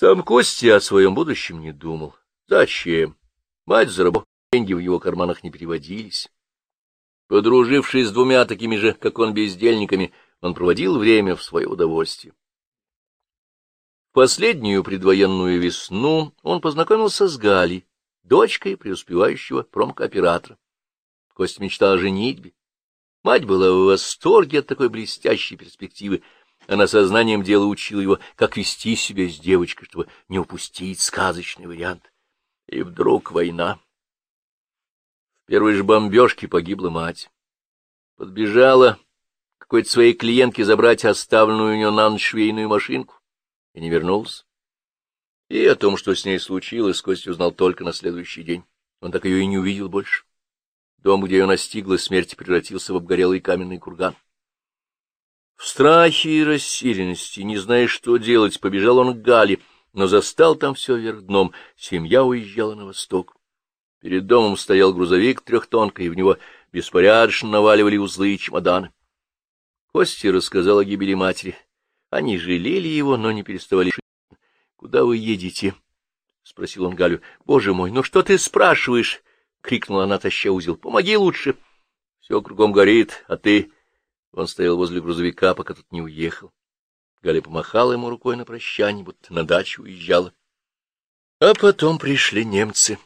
Сам Костя о своем будущем не думал. Зачем? Мать заработала, деньги в его карманах не переводились. Подружившись с двумя такими же, как он, бездельниками, он проводил время в свое удовольствие. Последнюю предвоенную весну он познакомился с Галей, дочкой преуспевающего промкооператора. Кость мечтал о женитьбе. Мать была в восторге от такой блестящей перспективы. Она сознанием дела учила его, как вести себя с девочкой, чтобы не упустить сказочный вариант. И вдруг война. В первой же бомбежке погибла мать. Подбежала какой-то своей клиентке забрать оставленную у нее на ночь швейную машинку и не вернулся. И о том, что с ней случилось, Костя узнал только на следующий день. Он так ее и не увидел больше. Дом, где ее настигла смерть, превратился в обгорелый каменный курган. В страхе и растерянности, не зная, что делать, побежал он к Гале, но застал там все вверх дном. Семья уезжала на восток. Перед домом стоял грузовик трехтонка, и в него беспорядочно наваливали узлы и чемоданы. Костя рассказал о гибели матери. Они жалели его, но не переставали. — Куда вы едете? — спросил он Галю. — Боже мой, ну что ты спрашиваешь? — крикнула она, таща узел. — Помоги лучше. — Все кругом горит, а ты... Он стоял возле грузовика, пока тут не уехал. Галя помахала ему рукой на прощание, будто на дачу уезжала. А потом пришли немцы.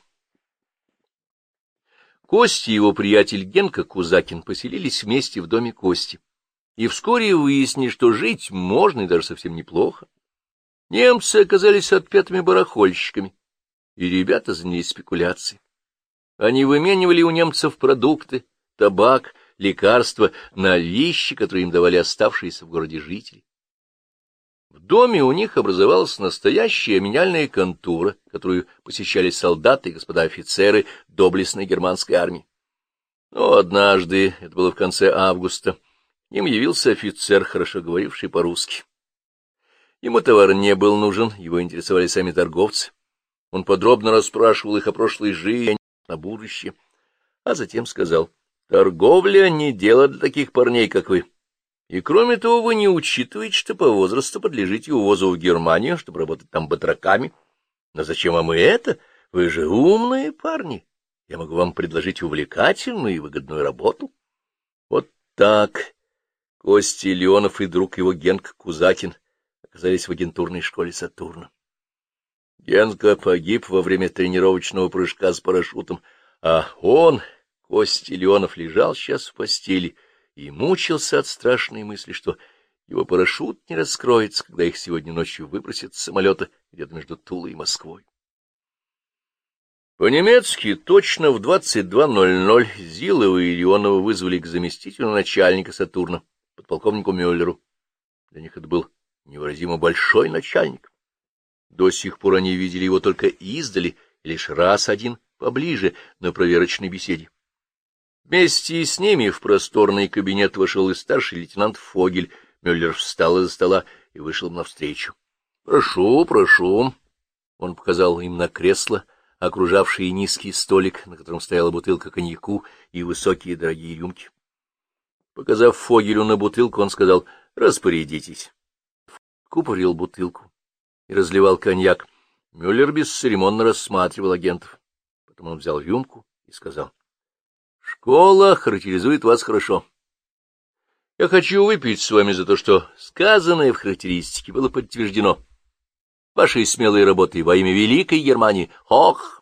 Кости и его приятель Генка Кузакин поселились вместе в доме Кости и вскоре выяснили, что жить можно и даже совсем неплохо. Немцы оказались отпетыми барахольщиками, и ребята занялись спекуляцией. Они выменивали у немцев продукты, табак, лекарства на вещи, которые им давали оставшиеся в городе жители. В доме у них образовалась настоящая меняльная контура, которую посещали солдаты и господа офицеры доблестной германской армии. Но однажды, это было в конце августа, им явился офицер, хорошо говоривший по-русски. Ему товар не был нужен, его интересовали сами торговцы. Он подробно расспрашивал их о прошлой жизни, на будущее, а затем сказал, «Торговля не дело для таких парней, как вы. И кроме того, вы не учитываете, что по возрасту подлежите увозу в Германию, чтобы работать там батраками. Но зачем вам и это? Вы же умные парни. Я могу вам предложить увлекательную и выгодную работу». Вот так Костя Леонов и друг его Генка Кузакин оказались в агентурной школе Сатурна. Генка погиб во время тренировочного прыжка с парашютом, а он, Костя Леонов, лежал сейчас в постели и мучился от страшной мысли, что его парашют не раскроется, когда их сегодня ночью выбросят с самолета где-то между Тулой и Москвой. По-немецки точно в 22.00 Зилова и Леонова вызвали к заместителю начальника Сатурна подполковнику Мюллеру. Для них это был невыразимо большой начальник. До сих пор они видели его только издали, лишь раз один поближе на проверочной беседе. Вместе с ними в просторный кабинет вошел и старший лейтенант Фогель. Мюллер встал из-за стола и вышел навстречу. — Прошу, прошу. Он показал им на кресло, окружавшие низкий столик, на котором стояла бутылка коньяку и высокие дорогие рюмки. Показав Фогелю на бутылку, он сказал «Распорядитесь». Купорил бутылку и разливал коньяк. Мюллер бесцеремонно рассматривал агентов. Потом он взял рюмку и сказал «Школа характеризует вас хорошо. Я хочу выпить с вами за то, что сказанное в характеристике было подтверждено. Вашей смелой работой во имя Великой Германии. Ох!»